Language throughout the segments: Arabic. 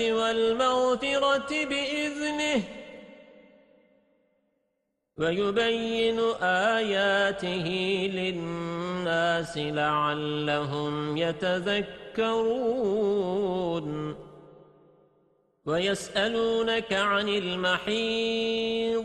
والمغفرة بإذنه. ويبين آياته للناس لعلهم يتذكرون. ويسألونك عن المحيض.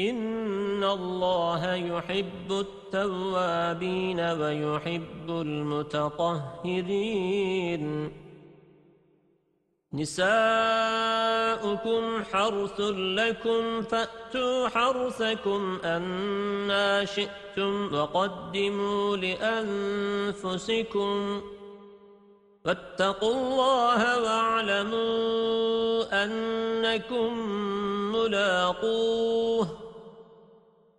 إن الله يحب التوابين ويحب المتطهرين نساؤكم حرث لكم فأتوا حرثكم أنا شئتم وقدموا لأنفسكم فاتقوا الله واعلموا أنكم ملاقوه